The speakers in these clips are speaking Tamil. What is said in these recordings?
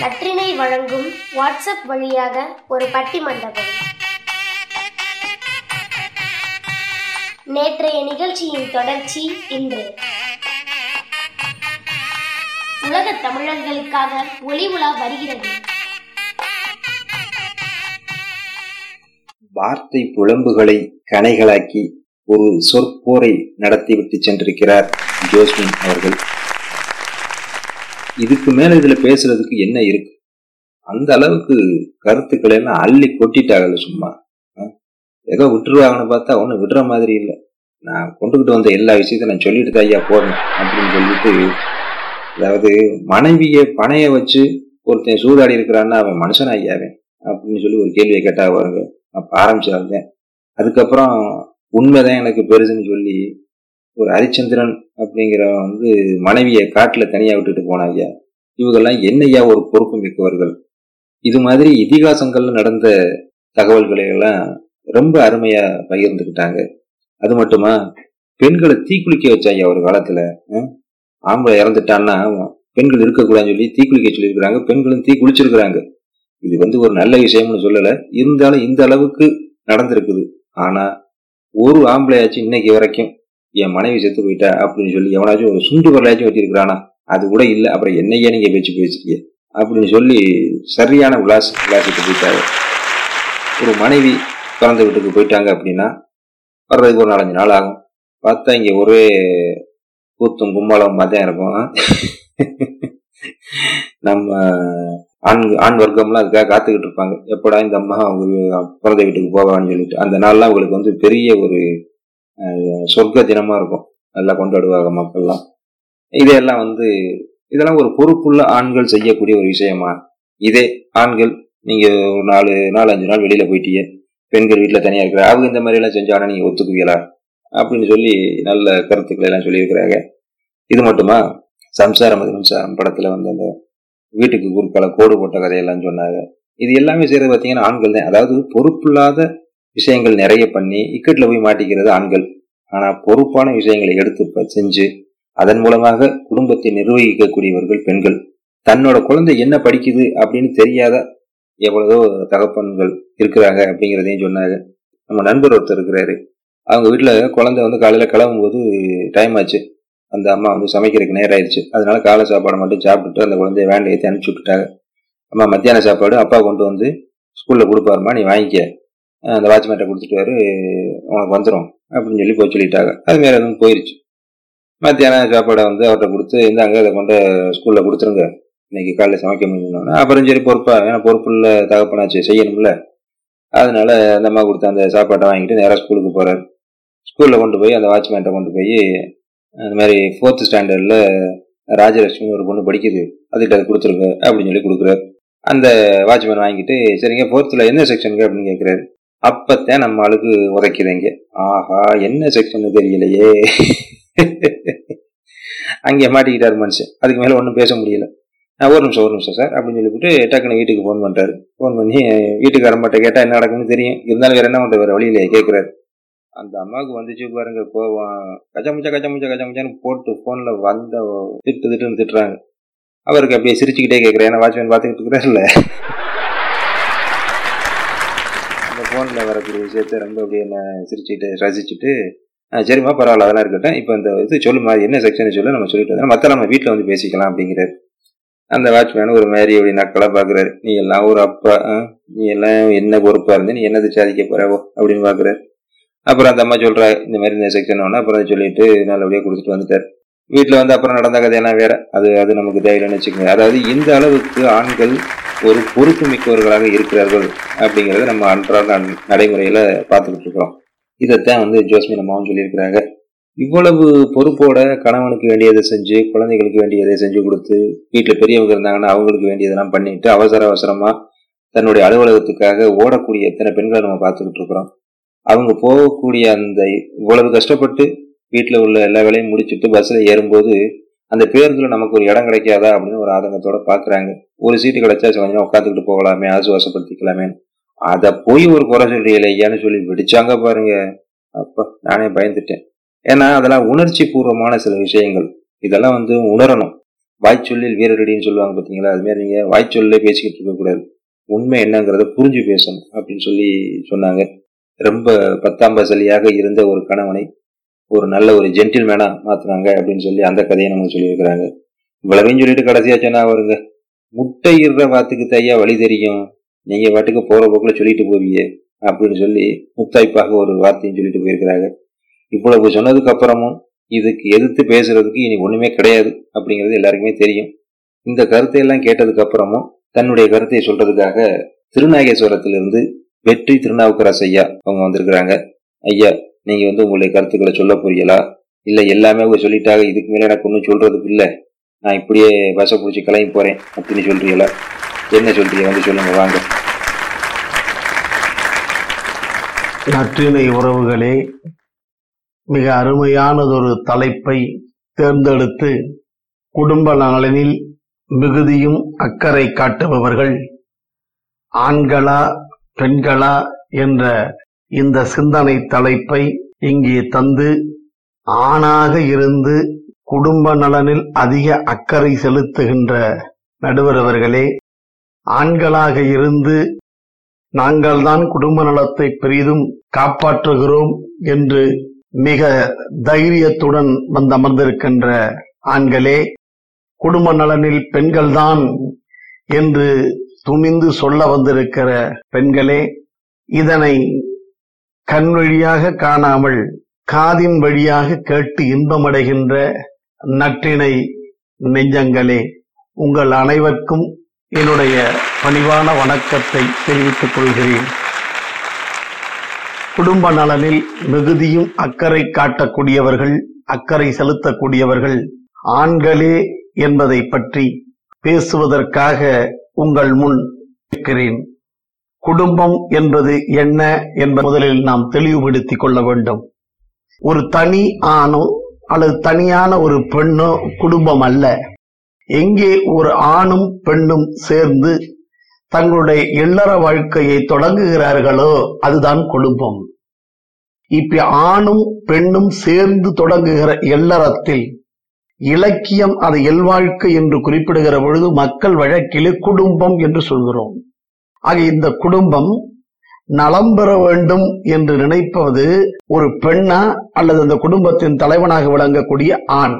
நற்றினை வழங்கும் வாட்ஸ்அப் வழியாக ஒரு பட்டி மண்டபம் நேற்றைய நிகழ்ச்சியின் தொடர்ச்சி இன்று. உலக தமிழர்களுக்காக ஒளி உலா வருகிறது. வார்த்தை புலம்புகளை கனைகளாக்கி ஒரு சொற்போரை நடத்திவிட்டு சென்றிருக்கிறார் ஜோஸ்மின் அவர்கள். இதுக்கு மேல இதுல பேசுறதுக்கு என்ன இருக்கு? அந்த அளவுக்கு கருத்துக்களை எல்லாம் அள்ளி கொட்டிட்டாங்கல்ல சும்மா. ஏதோ விட்டுருவாங்கன்னு பார்த்தா ஒன்றும் விடுற மாதிரி இல்லை. நான் கொண்டுகிட்டு வந்த எல்லா விஷயத்தையும் நான் சொல்லிட்டு தான் ஐயா போறேன் அப்படின்னு சொல்லிட்டு அதாவது மனைவியை பணைய வச்சு ஒருத்தன் சூதாடி இருக்கிறான்னா அவன் மனுஷன் ஐயாவே? அப்படின்னு சொல்லி ஒரு கேள்வியை கேட்டா வருங்க நான் ஆரம்பிச்சிருந்தேன் அதுக்கப்புறம் உண்மைதான் எனக்கு பெருசுன்னு சொல்லி ஒரு ஹரிச்சந்திரன் அப்படிங்கிற வந்து மனைவியை காட்டுல தனியா விட்டுட்டு போனாங்க. இவங்கெல்லாம் என்னையா ஒரு பொறுப்பு மிக்கவர்கள்? இது மாதிரி இதிகாசங்கள்ல நடந்த தகவல்களை எல்லாம் ரொம்ப அருமையா பகிர்ந்துக்கிட்டாங்க. அது மட்டுமா பெண்களை தீக்குளிக்க வச்சாங்க ஒரு காலத்துல. ஹம்? ஆம்பளை இறந்துட்டான்னா பெண்கள் இருக்கக்கூடாதுன்னு சொல்லி தீக்குளிக்க சொல்லியிருக்கிறாங்க. பெண்களும் தீ குளிச்சிருக்கிறாங்க. இது வந்து ஒரு நல்ல விஷயம்னு சொல்லலை. இருந்தாலும் இந்த அளவுக்கு நடந்திருக்குது. ஆனா ஒரு ஆம்பளையாச்சும் இன்னைக்கு வரைக்கும் என் மனைவி செத்து போயிட்டா அப்படின்னு சொல்லி எவனாச்சும் ஒரு சுண்டு வரலாச்சும் வச்சிருக்கிறானா? அது கூட இல்லை. அப்புறம் என்னையே நீங்க பேச்சு பேசிருக்கீங்க அப்படின்னு சொல்லி சரியான விளாஸ் விளாசிட்டு போயிட்டாரு. ஒரு மனைவி பிறந்த வீட்டுக்கு போயிட்டாங்க அப்படின்னா வர்றதுக்கு ஒரு நாலஞ்சு நாள் ஆகும். பார்த்தா இங்க ஒரே கூத்தும் கும்பலம் தான் இருக்கும். நம்ம ஆண் ஆண் வர்க்கம்லாம் அதுக்காக காத்துக்கிட்டு இருப்பாங்க. எப்படா இந்த அம்மா அவங்க பிறந்த வீட்டுக்கு போவான்னு சொல்லிட்டு. அந்த நாள்லாம் அவங்களுக்கு வந்து பெரிய ஒரு சொர்க்க தினமாக இருக்கும். நல்லா கொண்டாடுவாங்க மக்கள்லாம். இதையெல்லாம் வந்து இதெல்லாம் ஒரு பொறுப்புள்ள ஆண்கள் செய்யக்கூடிய ஒரு விஷயமா? இதே ஆண்கள் நீங்கள் ஒரு நாலு நாலு அஞ்சு நாள் வெளியில் போயிட்டீங்க. பெண்கள் வீட்டில் தனியாக இருக்கிற அவங்க இந்த மாதிரி எல்லாம் செஞ்சாங்கன்னா நீங்கள் ஒத்துக்குவீங்களா? அப்படின்னு சொல்லி நல்ல கருத்துக்களை எல்லாம் சொல்லியிருக்கிறாங்க. இது மட்டுமா? சம்சாரம் அது மின்சாரம் படத்தில் வந்து அந்த வீட்டுக்கு குறுக்கால கோடு போட்ட கதையெல்லாம் சொன்னாங்க. இது எல்லாமே செய்யறது பார்த்தீங்கன்னா ஆண்கள் தான். அதாவது பொறுப்பில்லாத விஷயங்கள் நிறைய பண்ணி இக்கட்டில் போய் மாட்டிக்கிறது ஆண்கள். ஆனா பொறுப்பான விஷயங்களை எடுத்து ப- செஞ்சு அதன் மூலமாக குடும்பத்தை நிர்வகிக்கக்கூடியவர்கள் பெண்கள். தன்னோட குழந்தை என்ன படிக்குது அப்படின்னு தெரியாத எவ்வளவோ தகப்பன்கள் இருக்கிறாங்க அப்படிங்கிறதையும் சொன்னாங்க. நம்ம நண்பர் ஒருத்தர் இருக்கிறாரு. அவங்க வீட்டில் குழந்தை வந்து காலையில் கிளம்பும் போது டைம் ஆச்சு. அந்த அம்மா வந்து சமைக்கிறதுக்கு நேரம் ஆயிடுச்சு. அதனால காலை சாப்பாடு மட்டும் சாப்பிட்டுட்டு அந்த குழந்தைய வேண்ட ஏற்றி அனுப்பிச்சு விட்டுட்டாங்க. அம்மா மத்தியான சாப்பாடு அப்பா கொண்டு வந்து ஸ்கூலில் கொடுப்பாருமா நீ வாங்கிக்க. அந்த வாட்ச்மேட்டை கொடுத்துட்டு உனக்கு வந்துடும் அப்படின்னு சொல்லி போய் சொல்லிட்டாங்க. அது மாரி எதுவும் போயிருச்சு. மத்தியானம் சாப்பாடை வந்து அவர்கிட்ட கொடுத்து இந்தாங்க அதை கொண்டு ஸ்கூலில் கொடுத்துருங்க. இன்னைக்கு காலையில் சமைக்க முடியணும்னா அப்புறம் சரி பொறுப்பா ஏன்னா பொறுப்புள்ள தகப்பனாச்சு செய்யணும்ல. அதனால அந்த அம்மா கொடுத்த அந்த சாப்பாட்டை வாங்கிட்டு நேராக ஸ்கூலுக்கு போகிறார் ஸ்கூலில் கொண்டு போய் அந்த வாட்ச்மேன்ட்ட கொண்டு போய் அந்த மாதிரி ஃபோர்த்து ஸ்டாண்டர்டில் ராஜலட்சுமி ஒரு பொண்ணு படிக்குது. அதுக்கிட்ட அதை கொடுத்துருங்க அப்படின்னு சொல்லி கொடுக்குறாரு. அந்த வாட்ச்மேன் வாங்கிட்டு சரிங்க ஃபோர்த்தில் என்ன செக்ஷனுக்கு அப்படின்னு கேட்குறாரு அப்பத்தான் நம்ம ஆளுக்கு உதைக்குதுங்க ஆஹா என்ன செக்ஷன் தெரியலையே. அங்கே மாட்டிக்கிட்டார் மனுஷன். அதுக்கு மேலே ஒன்றும் பேச முடியல. "ஆ, ஒரு நிமிஷம் ஒரு நிமிஷம் சார் அப்படின்னு சொல்லிவிட்டு டக்குன்னு வீட்டுக்கு ஃபோன் பண்ணுறாரு ஃபோன் பண்ணி வீட்டுக்காரம்மாட்ட கேட்டால் என்ன நடக்குன்னு தெரியும். இருந்தாலும் வேறு என்ன பண்ணுற வழியிலேயே கேட்குறாரு அந்த அம்மாவுக்கு வந்துச்சு பாருங்க கோவம். கச்சமுச்சா கச்சமுச்சா கச்சமுச்சான்னு போட்டு ஃபோனில் வந்த திட்டு திட்டுன்னு திட்டுறாங்க. அவருக்கு அப்படியே சிரிச்சுக்கிட்டே கேட்குறேன் ஏன்னா வாட்ச்மேன் பார்த்துக்கிட்டு இருக்கிறாருல்ல. இல்லை ஃபோனில் வரக்கூடிய விஷயத்த ரொம்ப அப்படியே என்ன சிரிச்சுட்டு ரசிச்சுட்டு சரிம்மா பரவாயில்ல அதெல்லாம் இருக்கட்டும். இப்போ இந்த இது சொல்லுமா என்ன செக்ஷன் சொல்லு நம்ம சொல்லிட்டு வந்தோம் மற்ற நம்ம வீட்டில் வந்து பேசிக்கலாம் அப்படிங்கிறாரு. அந்த வாட்ச்மேன் ஒரு மாதிரி அப்படி நக்கலா பார்க்குறாரு நீ எல்லாம் ஒரு அப்பா ஆ? நீ எல்லாம் என்ன பொறுப்பாக இருந்து நீ என்னது சாதிக்க போறாவோ? அப்படின்னு பார்க்குறாரு அப்புறம் அந்த அம்மா சொல்கிறா இந்த மாதிரி இந்த செக்ஷன் ஒன்று அப்புறம் சொல்லிட்டு நல்லபடியாக கொடுத்துட்டு வந்துட்டார். வீட்டில் வந்து அப்புறம் நடந்த கதையெல்லாம் வேற. அது அது நமக்கு தேவையில்லைன்னு வச்சுக்கோங்க. அதாவது இந்த அளவுக்கு ஆண்கள் ஒரு பொறுப்பு மிக்கவர்களாக இருக்கிறார்கள் அப்படிங்கிறத நம்ம அன்றாட நடைமுறையில பார்த்துக்கிட்டு இருக்கிறோம் இதைத்தான் வந்து ஜோஸ்மின் அம்மாவும் சொல்லியிருக்கிறாங்க. இவ்வளவு பொறுப்போட கணவனுக்கு வேண்டியதை செஞ்சு குழந்தைகளுக்கு வேண்டியதை செஞ்சு கொடுத்து வீட்டில் பெரியவங்க இருந்தாங்கன்னா அவங்களுக்கு வேண்டியதெல்லாம் பண்ணிட்டு அவசர அவசரமா தன்னுடைய அலுவலகத்துக்காக ஓடக்கூடிய எத்தனை பெண்களை நம்ம பார்த்துக்கிட்டு இருக்கிறோம் அவங்க போகக்கூடிய அந்த இவ்வளவு கஷ்டப்பட்டு வீட்டில் உள்ள எல்லா வேலையும் முடிச்சுட்டு பஸ்ஸில் ஏறும்போது அந்த பேருந்துல நமக்கு ஒரு இடம் கிடைக்காதா அப்படின்னு ஒரு ஆதங்கத்தோட பாக்குறாங்க. ஒரு சீட்டு கிடைச்சா சரி, உட்காந்துக்கிட்டு போகலாமே ஆசுவாசப்படுத்திக்கலாமே அதை போய் ஒரு குறை சொல்றீங்களே ஐயான்னு சொல்லி வெடிச்சாங்க பாருங்க. அப்ப நானே பயந்துட்டேன். ஏன்னா அதெல்லாம் உணர்ச்சி பூர்வமான சில விஷயங்கள். இதெல்லாம் வந்து உணரணும். வாய்ச்சொல்லில் வீரரடின்னு சொல்லுவாங்க பார்த்தீங்களா அது மாதிரி நீங்க வாய்ச்சொல்லே பேசிக்கிட்டு இருக்கக்கூடாது. உண்மை என்னங்கிறத புரிஞ்சு பேசணும் அப்படின்னு சொல்லி சொன்னாங்க. ரொம்ப பத்தாம் பசலியாக இருந்த ஒரு கணவனை ஒரு நல்ல ஒரு ஜென்டில்மேனா மாத்துனாங்க அப்படின்னு சொல்லி அந்த கதையை நமக்கு சொல்லியிருக்கிறாங்க. இவ்வளவையும் சொல்லிட்டு கடைசியா சொன்னா வருங்க முட்டை இடுற வாத்துக்கு தையா வழி தெரியும். நீங்க வாட்டுக்கு போற போக்குல சொல்லிட்டு போவீங்க அப்படின்னு சொல்லி முத்தாய்ப்பாக ஒரு வார்த்தையும் சொல்லிட்டு போயிருக்கிறாங்க. இவ்வளவு சொன்னதுக்கு அப்புறமும் இதுக்கு எதிர்த்து பேசுறதுக்கு இனி ஒண்ணுமே கிடையாது அப்படிங்கிறது எல்லாருக்குமே தெரியும். இந்த கருத்தை எல்லாம் கேட்டதுக்கு அப்புறமும் தன்னுடைய கருத்தை சொல்றதுக்காக திருநாகேஸ்வரத்திலிருந்து வெற்றி திருநாவுக்கரசு ஐயா அவங்க வந்திருக்கிறாங்க. ஐயா நீங்க வந்து உங்களுடைய கருத்துக்களை சொல்ல போறீங்களா இல்ல எல்லாமே அவங்க சொல்லிட்டாங்க இதுக்கு மேல எனக்கு ஒன்றும் சொல்றதுக்கு இல்ல. நான் இப்படியே பஸ்ஸை பிடிச்சி கிளம்பி போறேன் அப்படின்னு சொல்றீங்களா? என்ன சொல்றீங்க? வந்து சொல்லுங்க வாங்க. நற்றினை உறவுகளே மிக அருமையானதொரு தலைப்பை தேர்ந்தெடுத்து குடும்ப நலனில் மிகுதியும் அக்கறை காட்டுபவர்கள் ஆண்களா பெண்களா என்ற இந்த சிந்தனை தலைப்பை இங்கே தந்து ஆணாக இருந்து குடும்ப நலனில் அதிக அக்கறை செலுத்துகின்ற நடுவர் அவர்களே ஆண்களாக இருந்து நாங்கள்தான் குடும்ப நலத்தை பெரிதும் காப்பாற்றுகிறோம் என்று மிக தைரியத்துடன் வந்து அமர்ந்திருக்கின்ற ஆண்களே குடும்ப நலனில் பெண்கள்தான் என்று துணிந்து சொல்ல வந்திருக்கிற பெண்களே இதனை கண் வழியாக காணாமல் காதின் வழியாக கேட்டு இன்பமடைகின்ற நற்றினை நெஞ்சங்களே உங்கள் அனைவருக்கும் என்னுடைய பணிவான வணக்கத்தை தெரிவித்துக் கொள்கிறேன். குடும்ப நலனில் மிகுதியும் அக்கறை காட்டக்கூடியவர்கள் அக்கறை செலுத்தக்கூடியவர்கள் ஆண்களே என்பதை பற்றி பேசுவதற்காக உங்கள் முன் இருக்கிறேன். குடும்பம் என்பது என்ன என்பது முதலில் நாம் தெளிவுபடுத்திக் கொள்ள வேண்டும். ஒரு தனி ஆணோ அல்லது தனியான ஒரு பெண்ணோ குடும்பம் அல்ல. எங்கே ஒரு ஆணும் பெண்ணும் சேர்ந்து தங்களுடைய இல்லற வாழ்க்கையை தொடங்குகிறார்களோ அதுதான் குடும்பம். இப்ப ஆணும் பெண்ணும் சேர்ந்து தொடங்குகிற இல்லறத்தில் இலக்கியம் அதை எல்வாழ்க்கை என்று குறிப்பிடுகிற பொழுது மக்கள் வழக்கிலே குடும்பம் என்று சொல்கிறோம். ஆக இந்த குடும்பம் நலம் பெற வேண்டும் என்று நினைப்பது ஒரு பெண்ணா அல்லது அந்த குடும்பத்தின் தலைவனாக விளங்கக்கூடிய ஆண்.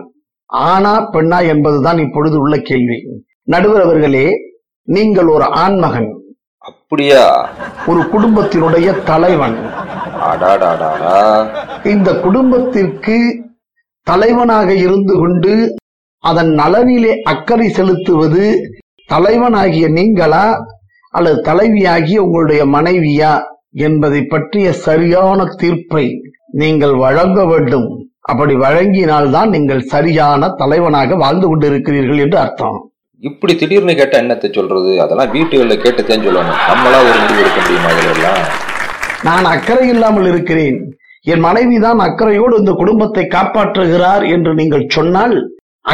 ஆணா பெண்ணா என்பதுதான் இப்பொழுது உள்ள கேள்வி. நடுவர் அவர்களே நீங்கள் ஒரு ஆண்மகன் அப்படியா? ஒரு குடும்பத்தினுடைய தலைவன். இந்த குடும்பத்திற்கு தலைவனாக இருந்து கொண்டு அதன் நலனிலே அக்கறை செலுத்துவது தலைவனாகிய நீங்களா? அல்லது தலைவியாகிய உங்களுடைய மனைவியா என்பதை பற்றிய சரியான தீர்ப்பை நீங்கள் வழங்க வேண்டும். அப்படி வழங்கினால்தான் நீங்கள் சரியான தலைவனாக வாழ்ந்து கொண்டிருக்கிறீர்கள் என்று அர்த்தம். இப்படி திடீர்னு கேட்டா என்னத்தை சொல்றது? அதெல்லாம் வீட்டுகளில் கேட்டுத்தான் சொல்லணும். நம்மளா ஒரு முடிவு எடுக்க முடியுமா இதெல்லாம்? நான் அக்கறை இல்லாமல் இருக்கிறேன். என் மனைவிதான் அக்கறையோடு இந்த குடும்பத்தை காப்பாற்றுகிறார் என்று நீங்கள் சொன்னால்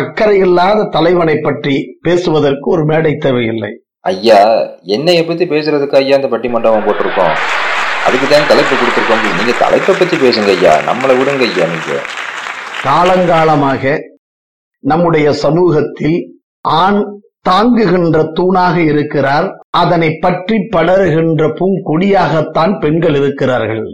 அக்கறை இல்லாத தலைவனை பற்றி பேசுவதற்கு ஒரு மேடை தேவையில்லை. ஐயா என்னைய பத்தி பேசுறதுக்கு ஐயா இந்த பட்டிமண்டபம் போட்டிருக்கோம். அதுக்கு தான் தலைப்பு கொடுத்துருக்கோம். நீங்க தலைப்பை பத்தி பேசுங்க ஐயா. நம்மளை விடுங்க ஐயா நீங்க. காலங்காலமாக நம்முடைய சமூகத்தில் ஆண் தாங்குகின்ற தூணாக இருக்கிறார். அதனை பற்றி படருகின்ற பூங்கொடியாகத்தான் பெண்கள் இருக்கிறார்கள்.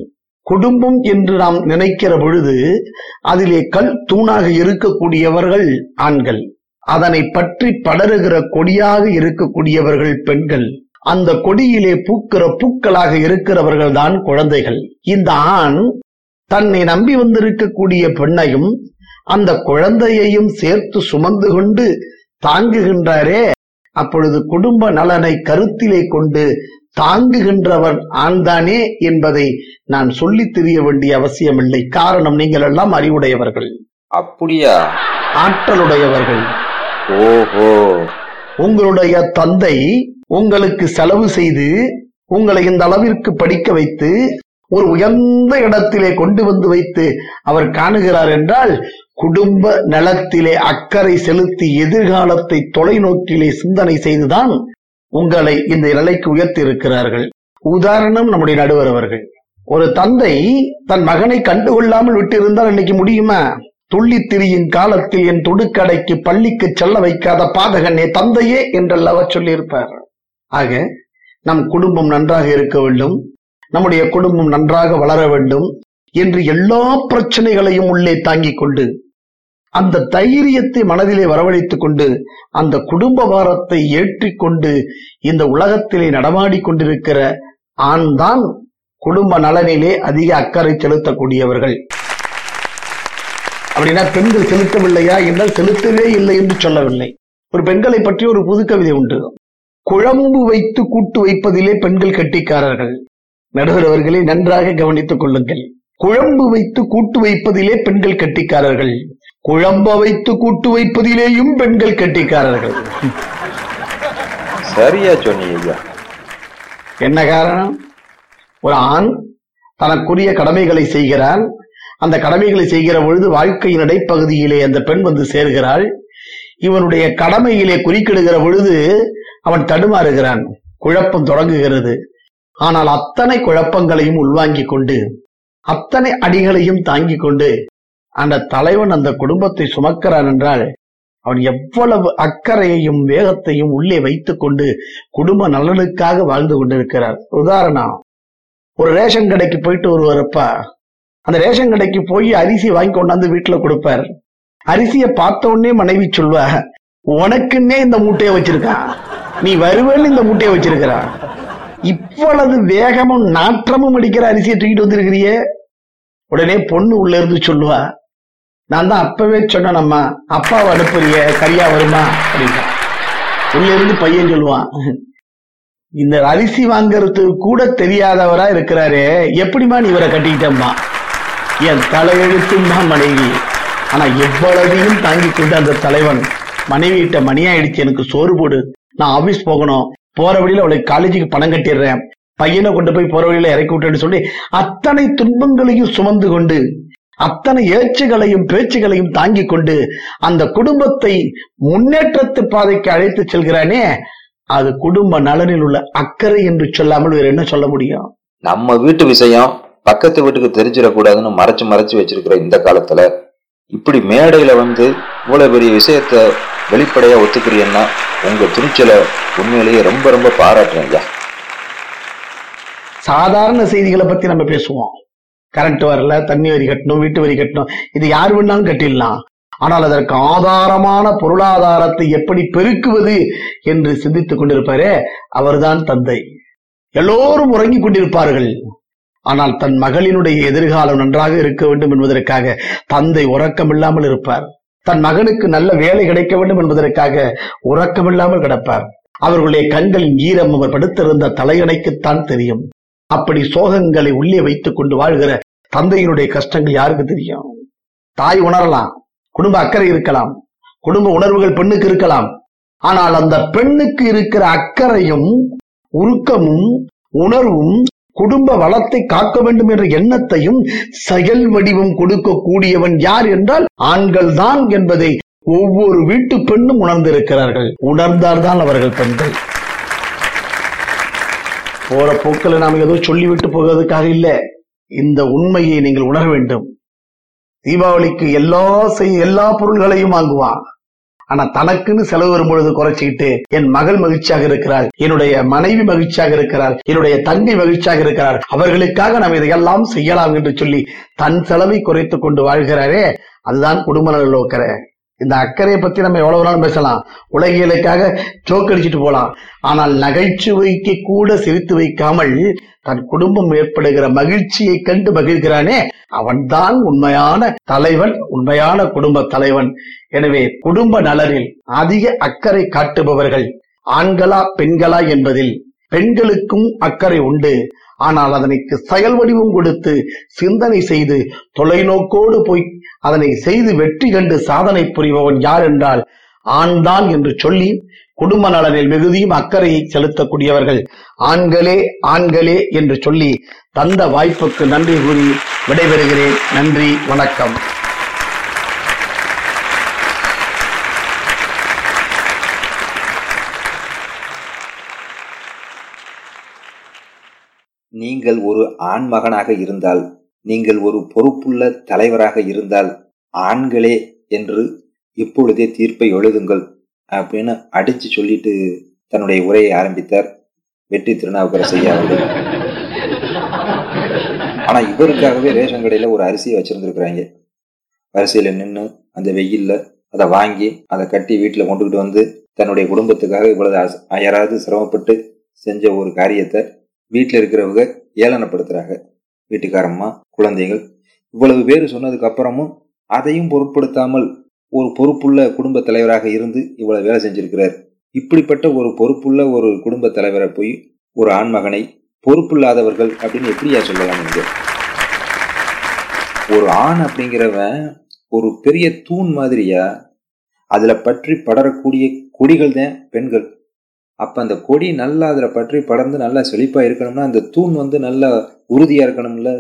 குடும்பம் என்று நாம் நினைக்கிற பொழுது அதிலே கல் தூணாக இருக்கக்கூடியவர்கள் ஆண்கள். அதனை பற்றி படருகிற கொடியாக இருக்கக்கூடியவர்கள் பெண்கள். அந்த கொடியிலே பூக்கிற பூக்களாக இருக்கிறவர்கள் தான் குழந்தைகள். இந்த ஆண் தன்னை நம்பி வந்திருக்கக்கூடிய பெண்ணையும் அந்த குழந்தையையும் சேர்த்து சுமந்து கொண்டு தாங்குகின்றாரே. அப்பொழுது குடும்ப நலனை கருத்திலே கொண்டு தாங்குகின்றவர் ஆண்தானே என்பதை நான் சொல்லித் தெரிய வேண்டிய அவசியமில்லை. காரணம் நீங்கள் எல்லாம் அறிவுடையவர்கள். அப்படியா? ஆற்றலுடையவர்கள். ஓஹோ. உங்களுடைய தந்தை உங்களுக்கு செலவு செய்து உங்களை இந்த அளவிற்கு படிக்க வைத்து ஒரு உயர்ந்த இடத்திலே கொண்டு வந்து வைத்து அவர் காணுகிறார் என்றால் குடும்ப நலத்திலே அக்கறை செலுத்தி எதிர்காலத்தை தொலைநோக்கிலே சிந்தனை செய்துதான் உங்களை இந்த நிலைக்கு உயர்த்தி இருக்கிறார்கள் உதாரணம் நம்முடைய நடுவர் அவர்கள். ஒரு தந்தை தன் மகனை கண்டுகொள்ளாமல் விட்டிருந்தால் இன்னைக்கு முடியுமா? துள்ளித் திரியும் காலத்தில் என் தொடுக்கடைக்கு பள்ளிக்கு செல்ல வைக்காத பாதகனே தந்தையே என்றல்லவா சொல்லியிருப்பார். ஆக நம் குடும்பம் நன்றாக இருக்க வேண்டும் நம்முடைய குடும்பம் நன்றாக வளர வேண்டும் என்று எல்லா பிரச்சனைகளையும் உள்ளே தாங்கிக் கொண்டு அந்த தைரியத்தை மனதிலே வரவழைத்துக் கொண்டு அந்த குடும்ப பாரத்தை ஏற்றிக்கொண்டு இந்த உலகத்திலே நடமாடி கொண்டிருக்கிற ஆண்தான் குடும்ப நலனிலே அதிக அக்கறை செலுத்தக்கூடியவர்கள். அப்படின்னா பெண்கள் செலுத்தவில்லையா என்றால் செலுத்தவே இல்லை என்று சொல்லவில்லை. ஒரு பெண்களை பற்றி ஒரு புது கவிதை உண்டு. குழம்பு வைத்து கூட்டு வைப்பதிலே பெண்கள் கெட்டிக்காரர்கள். நடுவர் அவர்களை நன்றாக கவனித்துக் கொள்ளுங்கள். குழம்பு வைத்து கூட்டு வைப்பதிலே பெண்கள் கெட்டிக்காரர்கள். குழம்ப வைத்து கூட்டு வைப்பதிலேயும் பெண்கள் கெட்டிக்காரர்கள். சரியா சொன்னீங்க என்ன காரணம்? ஒரு ஆண் தனக்குரிய கடமைகளை செய்கிறான். அந்த கடமைகளை செய்கிற பொழுது வாழ்க்கையின் இடைப்பகுதியிலே அந்த பெண் வந்து சேர்கிறாள். இவனுடைய கடமையிலே குறுக்கிடுகிற பொழுது அவன் தடுமாறுகிறான். குழப்பம் தொடங்குகிறது. ஆனால் அத்தனை குழப்பங்களையும் உள்வாங்கிக் கொண்டு அத்தனை அடிகளையும் தாங்கிக் கொண்டு அந்த தலைவன் அந்த குடும்பத்தை சுமக்கிறான் என்றால் அவன் எவ்வளவு அக்கறையையும் வேகத்தையும் உள்ளே வைத்துக் கொண்டு குடும்ப நலனுக்காக வாழ்ந்து கொண்டிருக்கிறார். உதாரணம் ஒரு ரேஷன் கடைக்கு போயிட்டு வருவாரப்பா அந்த ரேஷன் கடைக்கு போய் அரிசி வாங்கி கொண்டாந்து வீட்டுல கொடுப்பார். அரிசியை பார்த்த உடனே மனைவி சொல்வா உனக்குன்னே இந்த மூட்டையை வச்சிருக்கான் நீ வருவேன்னு இந்த மூட்டையை வச்சிருக்கிறான் இவ்வளவு வேகமும் நாற்றமும் அடிக்கிற அரிசியை தூக்கிட்டு வந்திருக்கிறியே? உடனே பொண்ணு உள்ள இருந்து சொல்லுவா நான் தான் அப்பவே சொன்னேனம்மா அப்பாவை அனுப்புறிய கரியா வருமா? அப்படின்னா. உள்ள இருந்து பையன் சொல்லுவான் இந்த அரிசி வாங்கறது கூட தெரியாதவரா இருக்கிறாரே எப்படிமா நீ இவரை கட்டிக்கிட்டம்மா? என் தலையெழுத்துமா மனைவி. ஆனா எவ்வளவையும் தாங்கி கொண்டு அந்த தலைவன் மனைவியிட்ட மணியாயிடுச்சு எனக்கு சோறு போடு நான் ஆபீஸ் போகணும். போற வழியில அவளுக்கு காலேஜுக்கு பணம் கட்டிடுறேன். பையனை கொண்டு போய் போற வழியில இறக்கி விட்டுன்னு சொல்லி அத்தனை துன்பங்களையும் சுமந்து கொண்டு அத்தனை ஏச்சுகளையும் பேச்சுகளையும் தாங்கி கொண்டு அந்த குடும்பத்தை முன்னேற்றத்து பாதைக்கு அழைத்து செல்கிறானே அது குடும்ப நலனில் உள்ள அக்கறை என்று சொல்லாமல் வேற என்ன சொல்ல முடியும்? நம்ம வீட்டு விஷயம் பக்கத்து வீட்டுக்கு தெரிஞ்சிடக்கூடாதுன்னு மறைச்சு மறைச்சு வச்சிருக்கிற இந்த காலத்துல இப்படி மேடையில வந்து இவ்வளவு பெரிய விஷயத்த வெளிப்படையா ஒத்துக்கிறீன்னா உங்க துணிச்சலை உண்மையிலேயே ரொம்ப ரொம்ப பாராட்டுறேன் ஐயா. சாதாரண செய்திகளை பத்தி நம்ம பேசுவோம். கரண்ட் வரல தண்ணி வரி கட்டணும் வீட்டு வரி கட்டணும் இது யார் வேணாலும் கட்டிடலாம். ஆனால் அதற்கு ஆதாரமான பொருளாதாரத்தை எப்படி பெருக்குவது என்று சிந்தித்துக் கொண்டிருப்பாரே அவர்தான் தந்தை. எல்லோரும் உறங்கிக் கொண்டிருப்பார்கள். ஆனால் தன் மகளினுடைய எதிர்காலம் நன்றாக இருக்க வேண்டும் என்பதற்காக தந்தை உறக்கமில்லாமல் இருப்பார். தன் மகனுக்கு நல்ல வேலை கிடைக்க வேண்டும் என்பதற்காக உறக்கமில்லாமல் கிடப்பார். அவர்களுடைய கண்களின் ஈரம் அவர் படுத்திருந்த தலையணைக்குத்தான் தெரியும். அப்படி சோகங்களை உள்ளே வைத்துக் கொண்டு வாழ்கிற தந்தையினுடைய கஷ்டங்கள் யாருக்கு தெரியும்? தாய் உணரலாம் குடும்ப அக்கறை இருக்கலாம் குடும்ப உணர்வுகள் பெண்ணுக்கு இருக்கலாம். ஆனால் அந்த பெண்ணுக்கு இருக்கிற அக்கறையும் உருக்கமும் உணர்வும் குடும்ப வளத்தை காக்க வேண்டும் என்ற எண்ணத்தையும் செயல் வடிவம் கொடுக்கக்கூடியவன் யார் என்றால் ஆண்கள் தான் என்பதை ஒவ்வொரு வீட்டு பெண்ணும் உணர்ந்திருக்கிறார்கள். உணர்ந்தார்தான் அவர்கள் பெண்கள். போற போக்கில் நாம் ஏதோ சொல்லிவிட்டு போவதற்காக இல்ல. இந்த உண்மையை நீங்கள் உணர வேண்டும். தீபாவளிக்கு எல்லா செய்- எல்லா பொருள்களையும் வாங்குவான். ஆனா தனக்குன்னு செலவு வரும்பொழுது குறைச்சிக்கிட்டு என் மகள் மகிழ்ச்சியாக இருக்கிறாள் என்னுடைய மனைவி மகிழ்ச்சியாக இருக்கிறாள் என்னுடைய தங்கை மகிழ்ச்சியாக இருக்கிறார் அவர்களுக்காக நாம் இதையெல்லாம் செய்யலாம் என்று சொல்லி தன் செலவை குறைத்துக் கொண்டு வாழ்கிறாரே அதுதான் குடும்ப நல இந்த அக்கறையை பத்தி நம்ம எவ்வளவு நாளும் பேசலாம். உலகியலுக்காக ஜோக் அடிச்சுட்டு போலாம். ஆனால் நகைச்சுவைக்கு கூட சிரித்து வைக்காமல் தன் குடும்பம் ஏற்படுகிற மகிழ்ச்சியை கண்டு மகிழ்கிறானே அவன்தான் உண்மையான தலைவன் உண்மையான குடும்ப தலைவன். எனவே குடும்ப நலனில் அதிக அக்கறை காட்டுபவர்கள் ஆண்களா பெண்களா என்பதில் பெண்களுக்கும் அக்கறை உண்டு. ஆனால் அதனைக்கு செயல் வடிவம் கொடுத்து சிந்தனை செய்து தொலைநோக்கோடு போய் அதனை செய்து வெற்றி கண்டு சாதனை புரிபவன் யார் என்றால் ஆண்தான் என்று சொல்லி குடும்ப நலனில் மிகுதியும் அக்கறையை செலுத்தக்கூடியவர்கள் ஆண்களே ஆண்களே என்று சொல்லி தந்த வாய்ப்புக்கு நன்றி கூறி விடைபெறுகிறேன். நன்றி வணக்கம். நீங்கள் ஒரு ஆண் மகனாக இருந்தால் நீங்கள் ஒரு பொறுப்புள்ள தலைவராக இருந்தால் ஆண்களே என்று இப்பொழுதே தீர்ப்பை எழுதுங்கள் அப்படின்னு அடிச்சு சொல்லிட்டு தன்னுடைய உரையை ஆரம்பித்தார் வெற்றி திருநாவுக்கரசு ஐயா அவர்கள். ஆனா இவருக்காகவே ரேஷன் கடையில ஒரு அரிசியை வச்சுருந்துருக்குறாங்க. வரிசையில நின்று அந்த வெயில்ல அதை வாங்கி அதை கட்டி வீட்டில் கொண்டுகிட்டு வந்து தன்னுடைய குடும்பத்துக்காக இவ்வளவு அச- அயராது சிரமப்பட்டு செஞ்ச ஒரு காரியத்தை வீட்டில் இருக்கிறவங்க ஏளனப்படுத்துறாங்க. வீட்டுக்காரம்மா குழந்தைகள் இவ்வளவு பேர் சொன்னதுக்கு அப்புறமும் அதையும் பொருட்படுத்தாமல் ஒரு பொறுப்புள்ள குடும்ப தலைவராக இருந்து இவ்வளவு வேலை செஞ்சிருக்கிறார். இப்படிப்பட்ட ஒரு பொறுப்புள்ள ஒரு குடும்ப தலைவரை போய் ஒரு ஆண்மகனை பொறுப்பில்லாதவர்கள் அப்படின்னு எப்படியா சொல்லலாம் நீங்க ஒரு ஆண் அப்படிங்கிறவன் ஒரு பெரிய தூண் மாதிரியா? அதுல பற்றி படரக்கூடிய கொடிகள் தான் பெண்கள். அப்போ அந்த கொடி நல்லா அதில் பற்றி படர்ந்து நல்லா செழிப்பாக இருக்கணும்னா அந்த தூண் வந்து நல்லா உறுதியாக இருக்கணும்ல?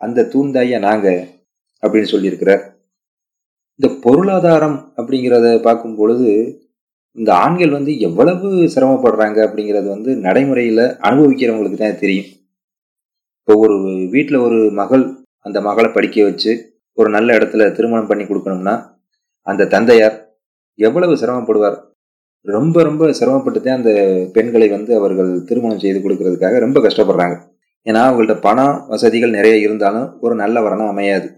அந்த தூண் தாயா நாங்கள் அப்படின்னு சொல்லியிருக்கிறார். இந்த பொருளாதாரம் அப்படிங்கிறத பார்க்கும் பொழுது இந்த ஆண்கள் வந்து எவ்வளவு சிரமப்படுறாங்க அப்படிங்கிறது வந்து நடைமுறையில் அனுபவிக்கிறவங்களுக்கு தான் தெரியும். இப்போ ஒரு வீட்டில் ஒரு மகள் அந்த மகளை படிக்க வச்சு ஒரு நல்ல இடத்துல திருமணம் பண்ணி கொடுக்கணும்னா அந்த தந்தையார் எவ்வளவு சிரமப்படுவார்? ரொம்ப ரொம்ப சிரமப்பட்டு தான் அந்த பெண்களை வந்து அவர்கள் திருமணம் செய்து கொடுக்கறதுக்காக ரொம்ப கஷ்டப்படுறாங்க. ஏன்னா அவங்கள்ட்ட பணம் வசதிகள் நிறைய இருந்தாலும் ஒரு நல்ல வரணம் அமையாது.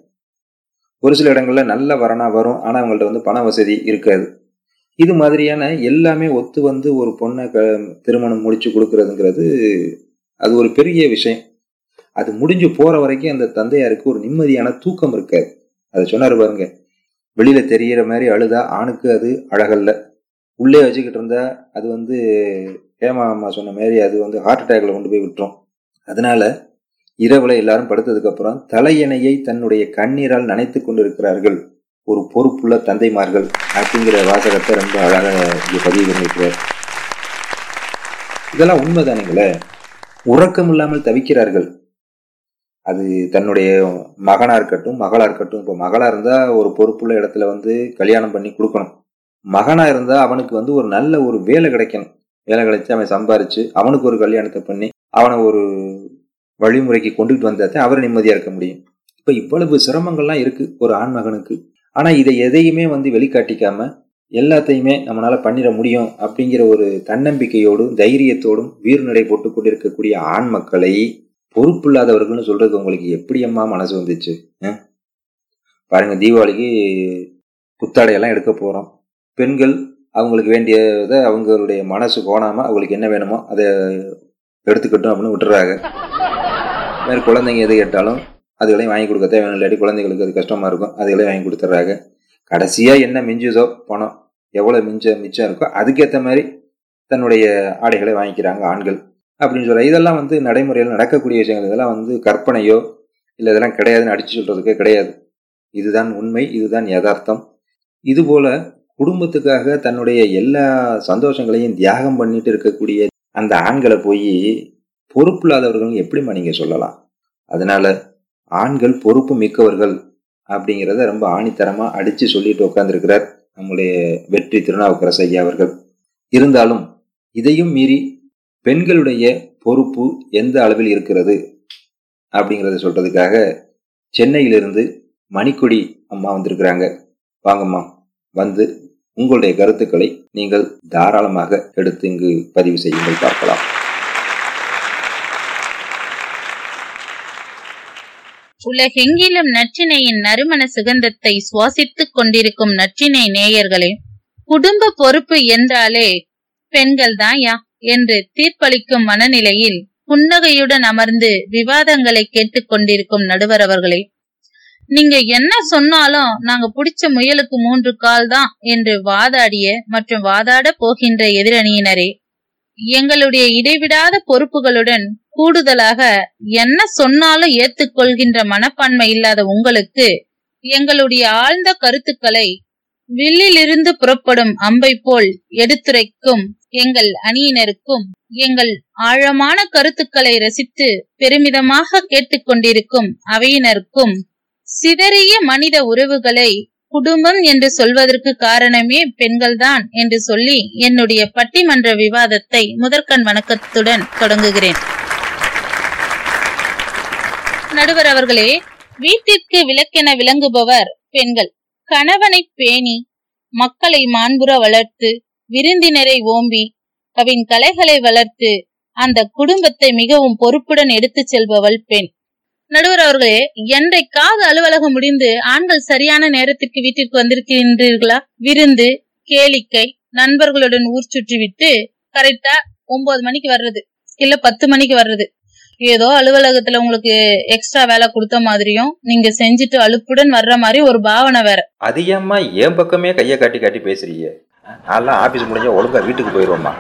ஒரு சில இடங்களில் நல்ல வரனாக வரும் ஆனால் அவங்கள்ட்ட வந்து பண வசதி இருக்காது. இது மாதிரியான எல்லாமே ஒத்து வந்து ஒரு பொண்ணை க திருமணம் முடிச்சு கொடுக்கறதுங்கிறது அது ஒரு பெரிய விஷயம். அது முடிஞ்சு போகிற வரைக்கும் அந்த தந்தையாருக்கு ஒரு நிம்மதியான தூக்கம் இருக்காது. அதை சொன்னார் பாருங்க வெளியில் தெரிகிற மாதிரி அழுதா ஆணுக்கு அது அழகல்ல. உள்ளே வச்சுக்கிட்டு இருந்தா அது வந்து ஹேமா அம்மா சொன்ன மாதிரி அது வந்து ஹார்ட் அட்டாக்ல கொண்டு போய் விட்டுரும். அதனால இரவுல எல்லாரும் படுத்ததுக்கு அப்புறம் தலையணையை தன்னுடைய கண்ணீரால் நனைத்து கொண்டிருக்கிறார்கள் ஒரு பொறுப்புள்ள தந்தைமார்கள் அப்படிங்கிற வாசகத்தை ரொம்ப அழகாக இங்கே பதிவு பண்ணியிருக்கிறார். இதெல்லாம் உண்மைதானுங்களே உறக்கம் இல்லாமல் தவிக்கிறார்கள். அது தன்னுடைய மகனா இருக்கட்டும் மகளா இருக்கட்டும் இப்போ மகளா இருந்தா ஒரு பொறுப்புள்ள இடத்துல வந்து கல்யாணம் பண்ணி கொடுக்கணும். மகனா இருந்தா அவனுக்கு வந்து ஒரு நல்ல ஒரு வேலை கிடைக்கணும். வேலை கிடைச்சி அவன் சம்பாரிச்சு அவனுக்கு ஒரு கல்யாணத்தை பண்ணி அவனை ஒரு வழிமுறைக்கு கொண்டுகிட்டு வந்தாதான் அவர் நிம்மதியா இருக்க முடியும். இப்ப இவ்வளவு சிரமங்கள்லாம் இருக்கு ஒரு ஆண் மகனுக்கு. ஆனா இதை எதையுமே வந்து வெளிக்காட்டிக்காம எல்லாத்தையுமே நம்மளால பண்ணிட முடியும் அப்படிங்கிற ஒரு தன்னம்பிக்கையோடும் தைரியத்தோடும் வீர்நடை போட்டு கொண்டிருக்கக்கூடிய ஆண் மக்களை பொறுப்பில்லாதவர்கள்னு சொல்றது உங்களுக்கு எப்படி அம்மா மனசு வந்துச்சு பாருங்கள் பாருங்க தீபாவளிக்கு புத்தாடையெல்லாம் எடுக்க போறோம். பெண்கள் அவங்களுக்கு வேண்டியதை அவங்களுடைய மனசு கோணாமல் அவங்களுக்கு என்ன வேணுமோ அதை எடுத்துக்கட்டும் அப்படின்னு விட்டுறாங்க. வேறு குழந்தைங்க எது கேட்டாலும் அதுகளையும் வாங்கி கொடுக்கத்தே வேணும் இல்லாட்டி குழந்தைங்களுக்கு அது கஷ்டமாக இருக்கும் அதுகளையும் வாங்கி கொடுத்துட்றாங்க கடைசியாக என்ன மிஞ்சுதோ பணம் எவ்வளோ மிஞ்ச மிச்சம் இருக்கோ அதுக்கேற்ற மாதிரி தன்னுடைய ஆடைகளை வாங்கிக்கிறாங்க ஆண்கள் அப்படின்னு சொல்கிற இதெல்லாம் வந்து நடைமுறையில் நடக்கக்கூடிய விஷயங்கள். இதெல்லாம் வந்து கற்பனையோ இல்லை இதெல்லாம் கிடையாதுன்னு அடித்து சொல்கிறதுக்கே கிடையாது. இதுதான் உண்மை இதுதான் யதார்த்தம். இதுபோல் குடும்பத்துக்காக தன்னுடைய எல்லா சந்தோஷங்களையும் தியாகம் பண்ணிட்டு இருக்கக்கூடிய அந்த ஆண்களை போய் பொறுப்பில்லாதவர்கள் எப்படிமா நீங்க சொல்லலாம்? அதனால ஆண்கள் பொறுப்பு மிக்கவர்கள் அப்படிங்கிறத ரொம்ப ஆணித்தரமா அடிச்சு சொல்லிட்டு உட்கார்ந்துருக்கிறார் நம்முடைய வெற்றி திருநாவுக்கரசு ஐயா அவர்கள். இருந்தாலும் இதையும் மீறி பெண்களுடைய பொறுப்பு எந்த அளவில் இருக்கிறது அப்படிங்கிறத சொல்றதுக்காக சென்னையிலிருந்து மணிக்கொடி அம்மா வந்திருக்கிறாங்க. வாங்கம்மா வந்து உங்களுடைய கருத்துக்களை நீங்கள் தாராளமாக எடுத்து இங்கு பதிவு செய்யுங்கள் பார்க்கலாம். உலகெங்கிலும் நற்றினையின் நறுமண சுகந்தத்தை சுவாசித்துக் கொண்டிருக்கும் நற்றினை நேயர்களே குடும்ப பொறுப்பு என்றாலே பெண்கள் தாயா என்று தீர்ப்பளிக்கும் மனநிலையில் புன்னகையுடன் அமர்ந்து விவாதங்களை கேட்டுக் கொண்டிருக்கும் நடுவர் அவர்களே நீங்க என்ன சொன்னாலும் நாங்க புடிச்ச முயலுக்கு மூன்று கால் தான் என்று வாதாடிய மற்றும் வாதாட போகின்ற எதிரணியினரே எங்களுடைய இடைவிடாத பொறுப்புகளுடன் கூடுதலாக என்ன சொன்னாலும் ஏத்துக்கொள்கின்ற மனப்பான்மை இல்லாத உங்களுக்கு எங்களுடைய ஆழ்ந்த கருத்துக்களை வில்லிலிருந்து புறப்படும் அம்பை போல் எடுத்துரைக்கும் எங்கள் அணியினருக்கும் எங்கள் ஆழமான கருத்துக்களை ரசித்து பெருமிதமாக கேட்டுக்கொண்டிருக்கும் அவையினருக்கும் சிதறிய மனித உறவுகளை குடும்பம் என்று சொல்வதற்கு காரணமே பெண்கள்தான் என்று சொல்லி என்னுடைய பட்டிமன்ற விவாதத்தை முதற்கண் வணக்கத்துடன் தொடங்குகிறேன். நடுவர் அவர்களே வீட்டிற்கு விளக்கென விளங்குபவர் பெண்கள். கணவனை பேணி மக்களை மாண்புற வளர்த்து விருந்தினரை ஓம்பி கவின் கலைகளை வளர்த்து அந்த குடும்பத்தை மிகவும் பொறுப்புடன் எடுத்துச் செல்பவள் பெண். நடுவர் அவர்களே என்றைக்காவது அலுவலகம் முடிந்து ஆண்கள் சரியான நேரத்திற்கு வீட்டிற்கு வந்திருக்கின்றீர்களா? விருந்து கேளிக்கை நண்பர்களுடன் ஊர் சுற்றி விட்டு கரெக்டா ஒன்பது மணிக்கு வர்றது இல்ல பத்து மணிக்கு வர்றது. ஏதோ அலுவலகத்துல உங்களுக்கு எக்ஸ்ட்ரா வேலை கொடுத்த மாதிரியும் நீங்க செஞ்சுட்டு அலுப்புடன் வர்ற மாதிரி ஒரு பாவனை வேற. அதிகமா என் பக்கமே கையை காட்டி காட்டி பேசுறீங்க? நான்லாம் ஆபீஸ் முடிஞ்ச ஒழுங்கா வீட்டுக்கு போயிடுவோம்மா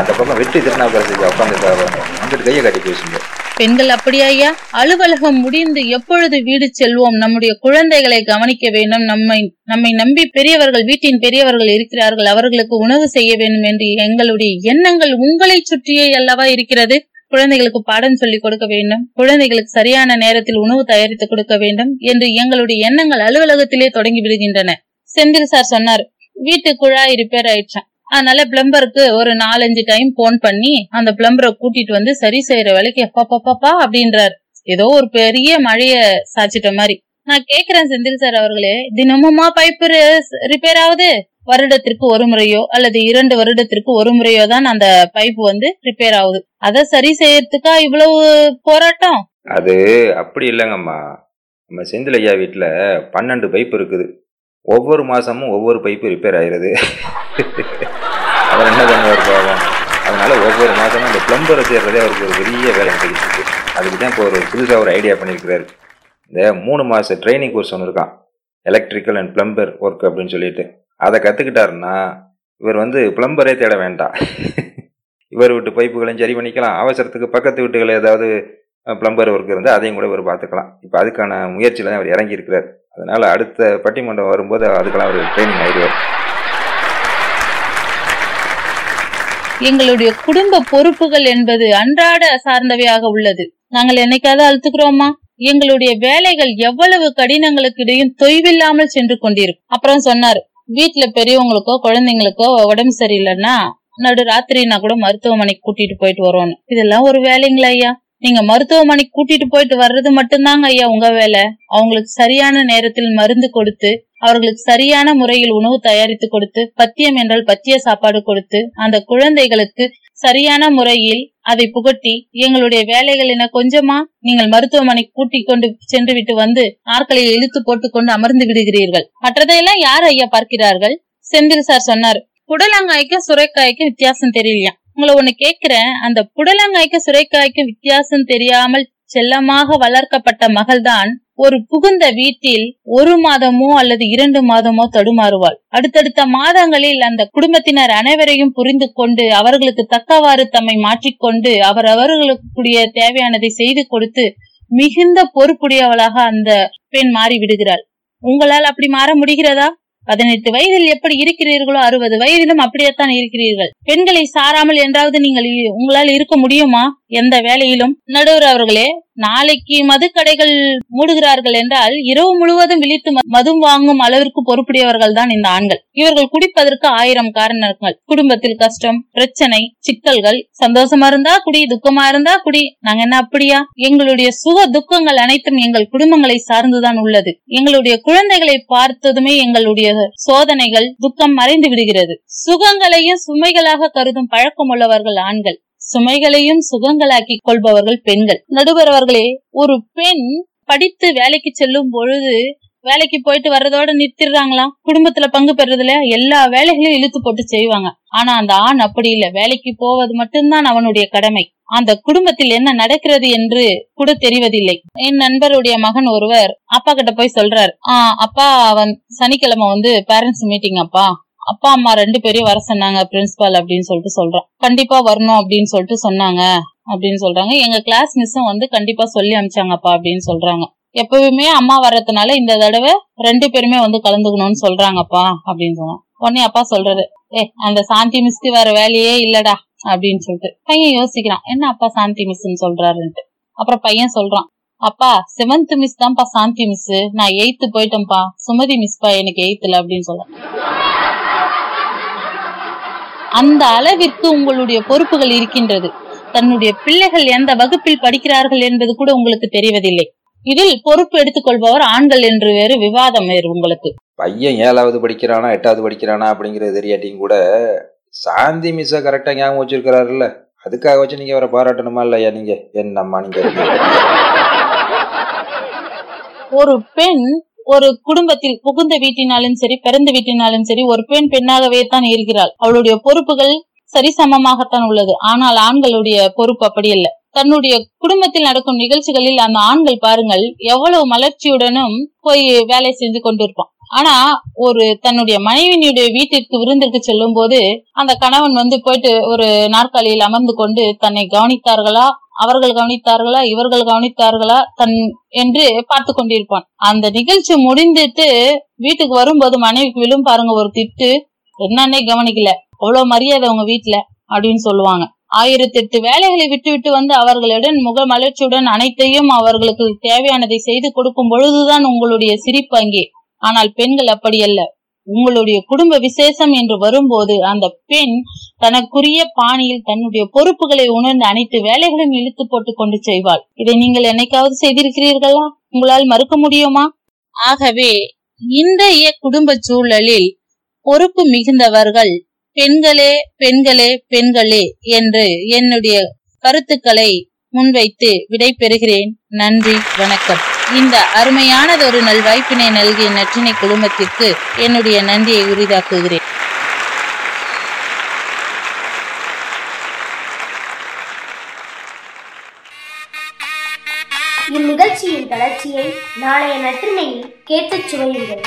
அந்த பக்கம் வெட்டி திருநாவுக்கரசு உட்காந்து அங்கிட்டு கையை காட்டி பேசுங்க. பெண்கள் அப்படியா ஐயா? அலுவலகம் முடிந்து எப்பொழுது வீடு செல்வோம்? நம்முடைய குழந்தைகளை கவனிக்க வேண்டும். நம்மை நம்மை நம்பி பெரியவர்கள் வீட்டின் பெரியவர்கள் இருக்கிறார்கள். அவர்களுக்கு உணவு செய்ய வேண்டும் என்று எங்களுடைய எண்ணங்கள் உங்களை சுற்றியே அல்லவா இருக்கிறது? குழந்தைகளுக்கு பாடம் சொல்லிக் கொடுக்க வேண்டும். குழந்தைகளுக்கு சரியான நேரத்தில் உணவு தயாரித்து கொடுக்க வேண்டும் என்று எங்களுடைய எண்ணங்கள் அலுவலகத்திலே தொடங்கி விடுகின்றன. செந்தில் சார் சொன்னார் வீட்டு குழாய் ரிப்பேர் ஆயிடுச்சான் அதனால பிளம்பருக்கு ஒரு நாலஞ்சு டைம் போன் பண்ணி அந்த பிளம்பரை கூட்டிட்டு வந்து சரி செய்யற வேலைக்கு எப்பா பாப்பா அப்படின்றாரு. ஏதோ ஒரு பெரிய மழைய சாச்சிட்ட மாதிரி. நான் கேக்குறேன் செந்தில் சார் அவர்களே தினமுமா பைப்பு ரிப்பேர் ஆகுது? வருடத்திற்கு ஒரு முறையோ அல்லது இரண்டு வருடத்திற்கு ஒரு முறையோ தான் அந்த பைப் வந்து ரிப்பேர் ஆகுது. அத சரி செய்யறதுக்கா இவ்வளவு போராட்டம்? அது அப்படி இல்லைங்கம்மா. நம்ம செந்தில் ஐயா வீட்டில் பன்னெண்டு பைப் இருக்குது. ஒவ்வொரு மாசமும் ஒவ்வொரு பைப்பு ரிப்பேர் ஆயிருது அவர் என்ன பண்ணுவார் பாவம்? அதனால ஒவ்வொரு மாதமும் இந்த பிளம்பரை சேர்றதே அவருக்கு ஒரு பெரிய வேலை கிடைச்சிருக்கு அதுக்கு தான் இப்போ ஒரு புதுசாக ஒரு ஐடியா பண்ணியிருக்கிறாரு. இந்த மூணு மாத ட்ரைனிங் கோர்ஸ் ஒன்று இருக்கான் எலக்ட்ரிக்கல் அண்ட் பிளம்பர் ஒர்க் அப்படின்னு சொல்லிட்டு. அதை கற்றுக்கிட்டாருன்னா இவர் வந்து பிளம்பரே தேட வேண்டாம். இவர் விட்டு பைப்புகளையும் சரி பண்ணிக்கலாம். அவசரத்துக்கு பக்கத்து வீட்டுகள் ஏதாவது பிளம்பர் ஒர்க் இருந்தால் அதையும் கூட இவர் பார்த்துக்கலாம். இப்போ அதுக்கான முயற்சியில் தான் அவர் இறங்கி இருக்கிறார் அடுத்த பட்டிமன்றம் வரும்போது அதுக்கெல்லாம் அவர் ட்ரைனிங் ஆகிடுவார் எங்களுடைய குடும்ப பொறுப்புகள் என்பது அன்றாட சார்ந்தவையாக உள்ளது. நாங்கள் என்னைக்காவது அழுத்துக்கிறோமா எங்களுடைய வேலைகள் எவ்வளவு கடினங்களுக்கு இடையும் தொய்வில்லாமல் சென்று கொண்டிருக்கும். அப்புறம் சொன்னாரு வீட்டுல பெரியவங்களுக்கோ குழந்தைங்களுக்கோ உடம்பு சரியில்லைன்னா நடு ராத்திரினா கூட மருத்துவமனைக்கு கூட்டிட்டு போயிட்டு வருவோன்னு. இதெல்லாம் ஒரு வேலைங்களா ஐயா? நீங்க மருத்துவமனைக்கு கூட்டிட்டு போயிட்டு வர்றது மட்டும்தாங்க ஐயா உங்க வேலை. அவங்களுக்கு சரியான நேரத்தில் மருந்து கொடுத்து அவர்களுக்கு சரியான முறையில் உணவு தயாரித்து கொடுத்து பத்தியம் என்றால் பத்திய சாப்பாடு கொடுத்து அந்த குழந்தைகளுக்கு சரியான முறையில் அதை புகட்டி எங்களுடைய வேலைகள் என கொஞ்சமா நீங்கள் மருத்துவமனைக்கு கூட்டிக் கொண்டு சென்று விட்டு வந்து ஆட்களை இழுத்து போட்டுக்கொண்டு அமர்ந்து விடுகிறீர்கள். மற்றதையெல்லாம் யார் ஐயா பார்க்கிறார்கள்? செந்தில் சார் சொன்னார் புடலங்காய்க்கும் சுரைக்காய்க்கும் வித்தியாசம் தெரியலையா? உங்களை ஒண்ணு கேக்குறேன் அந்த புடலங்காய்க்கும் சுரைக்காய்க்கும் வித்தியாசம் தெரியாமல் செல்லமாக வளர்க்கப்பட்ட மகள்தான் ஒரு புகுந்த வீட்டில் ஒரு மாதமோ அல்லது இரண்டு மாதமோ தடுமாறுவாள். அடுத்தடுத்த மாதங்களில் அந்த குடும்பத்தினர் அனைவரையும் புரிந்து கொண்டு அவர்களுக்கு தக்கவாறு தம்மை மாற்றிக்கொண்டு அவர் அவர்களுக்குரிய தேவையானதை செய்து கொடுத்து மிகுந்த பொறுப்புடையவளாக அந்த பெண் மாறி விடுகிறாள். உங்களால் அப்படி மாற முடிகிறதா? பதினெட்டு வயதில் எப்படி இருக்கிறீர்களோ அறுபது வயதிலும் அப்படியேத்தான் இருக்கிறீர்கள். பெண்களை சாராமல் என்றாவது நீங்கள் உங்களால் இருக்க முடியுமா? எந்த வேலையிலும். நடுவர் அவர்களே நாளைக்கு மதுக்கடைகள் மூடுகிறார்கள் என்றால் இரவு முழுவதும் விழித்து மதும் மது வாங்கும் அளவிற்கு பொறுப்புடையவர்கள் தான் இந்த ஆண்கள். இவர்கள் குடிப்பதற்கு ஆயிரம் காரணங்கள். குடும்பத்தில் கஷ்டம் பிரச்சனை சிக்கல்கள். சந்தோஷமா இருந்தா குடி துக்கமா இருந்தா குடி. நாங்க என்ன அப்படியா? எங்களுடைய சுக துக்கங்கள் அனைத்தும் எங்கள் குடும்பங்களை சார்ந்துதான் உள்ளது. எங்களுடைய குழந்தைகளை பார்த்ததுமே எங்களுடைய சோதனைகள் துக்கம் மறைந்து விடுகிறது. சுகங்களையும் சுமைகளாக கருதும் பழக்கம் உள்ளவர்கள் ஆண்கள். சுமைகளையும் சுகங்களாக்கி கொள்பவர்கள் பெண்கள். நடுவர் அவர்களே ஒரு பெண் படித்து வேலைக்கு செல்லும் பொழுது வேலைக்கு போயிட்டு வர்றதோட நிறுத்திடுறாங்களாம். குடும்பத்துல பங்கு பெறதுல எல்லா வேலைகளையும் இழுத்து போட்டு செய்வாங்க. ஆனா அந்த ஆண் அப்படி இல்ல. வேலைக்கு போவது மட்டும்தான் அவனுடைய கடமை. அந்த குடும்பத்தில் என்ன நடக்கிறது என்று கூட தெரிவதில்லை. என் நண்பருடைய மகன் ஒருவர் அப்பா கிட்ட போய் சொல்றாரு. ஆஹ் அப்பா அவன் சனிக்கிழமை வந்து பேரண்ட்ஸ் மீட்டிங் அப்பா. அப்பா அம்மா ரெண்டு பேரையும் வர சொன்னாங்க பிரின்சிபால் அப்படின்னு சொல்லிட்டு சொல்றான். கண்டிப்பா வரணும் அப்படின்னு சொல்லிட்டு சொன்னாங்க அப்படின்னு சொல்றாங்க. எங்க கிளாஸ் மிஸ்ஸும் வந்து கண்டிப்பா சொல்லி அமிச்சாங்கப்பா அப்படின்னு சொல்றாங்க. எப்பவுமே அம்மா வர்றதுனால இந்த தடவை ரெண்டு பேருமே வந்து கலந்துக்கணும்னு சொல்றாங்கப்பா அப்படின்னு சொன்னான். உடனே அப்பா சொல்றாரு ஏ அந்த சாந்தி மிஸ்க்கு வேற வேலையே இல்லடா அப்படின்னு சொல்லிட்டு. பையன் யோசிக்கிறான் என்ன அப்பா சாந்தி மிஸ்ன்னு சொல்றாருன்ட்டு? அப்புறம் பையன் சொல்றான் அப்பா செவன்த் மிஸ் தான்ப்பா சாந்தி மிஸ் நான் எயித்து போயிட்டேன்ப்பா. சுமதி மிஸ்பா எனக்கு எயித்துல அப்படின்னு சொல்றேன். அந்த அளவிற்கு உங்களுடைய பொறுப்புகள் இருக்கின்றது. தன்னுடைய பிள்ளைகள் எந்த வகுப்பில் படிக்கிறார்கள் என்பது கூட உங்களுக்கு தெரிவதில்லை. இதில் பொறுப்பு எடுத்துக்கொள்பவர் ஆண்கள் என்று வேறு விவாதம் வேறு உங்களுக்கு. பையன் ஏழாவது படிக்கிறானா எட்டாவது படிக்கிறானா அப்படிங்கிறது தெரியாட்டியும் கூட சாந்தி மிஸ்ஸை கரெக்டாக ஞாபகம் வச்சிருக்கிறாருல்ல. அதுக்காக வச்சு நீங்க அவரை பாராட்டணுமா இல்லையா நீங்க? என்னம்மா நீங்க? ஒரு பெண் ஒரு குடும்பத்தில் புகுந்த வீட்டினாலும் சரி பிறந்த வீட்டினாலும் சரி ஒரு பெண் பெண்ணாகவே தான் இருக்கிறாள். அவளுடைய பொறுப்புகள் சரிசமமாகத்தான் உள்ளது. ஆனால் ஆண்களுடைய பொறுப்பு அப்படி இல்லை தன்னுடைய குடும்பத்தில் நடக்கும் நிகழ்ச்சிகளில் அந்த ஆண்கள் பாருங்கள் எவ்வளவு மலர்ச்சியுடனும் போய் வேலை செஞ்சு கொண்டிருப்பான். ஆனா ஒரு தன்னுடைய மனைவியினுடைய வீட்டிற்கு விருந்திற்கு செல்லும் போது அந்த கணவன் வந்து போயிட்டு ஒரு நாற்காலியில் அமர்ந்து கொண்டு தன்னை கவனித்தார்களா? அவர்கள் கவனித்தார்களா? இவர்கள் கவனித்தார்களா? தன் என்று பார்த்து கொண்டிருப்பான். அந்த நிகழ்ச்சி முடிந்துட்டு வீட்டுக்கு வரும்போது மனைவிக்கு விழும் பாருங்க ஒரு திட்டு. என்னன்னே கவனிக்கல. அவ்வளவு மரியாதை உங்க வீட்டுல அப்படின்னு சொல்லுவாங்க. ஆயிரத்தி எட்டு வேலைகளை விட்டு விட்டு வந்து அவர்களுடன் முக மலர்ச்சியுடன் அனைத்தையும் அவர்களுக்கு தேவையானதை செய்து கொடுக்கும் பொழுதுதான் உங்களுடைய சிரிப்பு அங்கே. ஆனால் பெண்கள் அப்படி அல்ல. உங்களுடைய குடும்ப விசேஷம் என்று வரும்போது அந்த பெண் தனக்குரிய பாணியில் தன்னுடைய பொறுப்புகளை உணர்ந்து அனைத்து வேலைகளையும் இழுத்து போட்டு கொண்டு செய்வாள். இதை நீங்கள் என்னைக்காவது செய்திருக்கிறீர்களா? உங்களால் மறுக்க முடியுமா? ஆகவே இன்றைய குடும்ப சூழலில் பொறுப்பு மிகுந்தவர்கள் பெண்களே பெண்களே பெண்களே என்று என்னுடைய கருத்துக்களை முன்வைத்து விடை பெறுகிறேன் நன்றி வணக்கம். இந்த அருமையானதொரு நல்வாய்ப்பினை நல்கிய நற்றினை குழுமத்திற்கு என்னுடைய நன்றியை உரிதாக்குகிறேன். இந்நிகழ்ச்சியின் தொடர்ச்சியை நாளைய நற்றினையில் கேட்டுச் சுவையுங்கள்.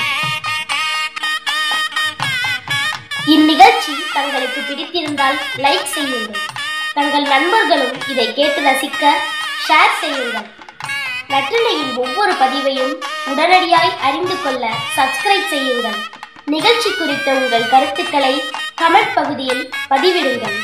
இந்நிகழ்ச்சி தங்களுக்கு பிடித்திருந்தால் லைக் செய்யுங்கள். தங்கள் நண்பர்களும் இதை கேட்டு ரசிக்க ஷேர் செய்யுங்கள். நற்றினையின் ஒவ்வொரு பதிவையும் உடனடியாய் அறிந்து கொள்ள சப்ஸ்கிரைப் செய்யுங்கள். நிகழ்ச்சி குறித்த உங்கள் கருத்துக்களை கமெண்ட் பகுதியில் பதிவிடுங்கள்.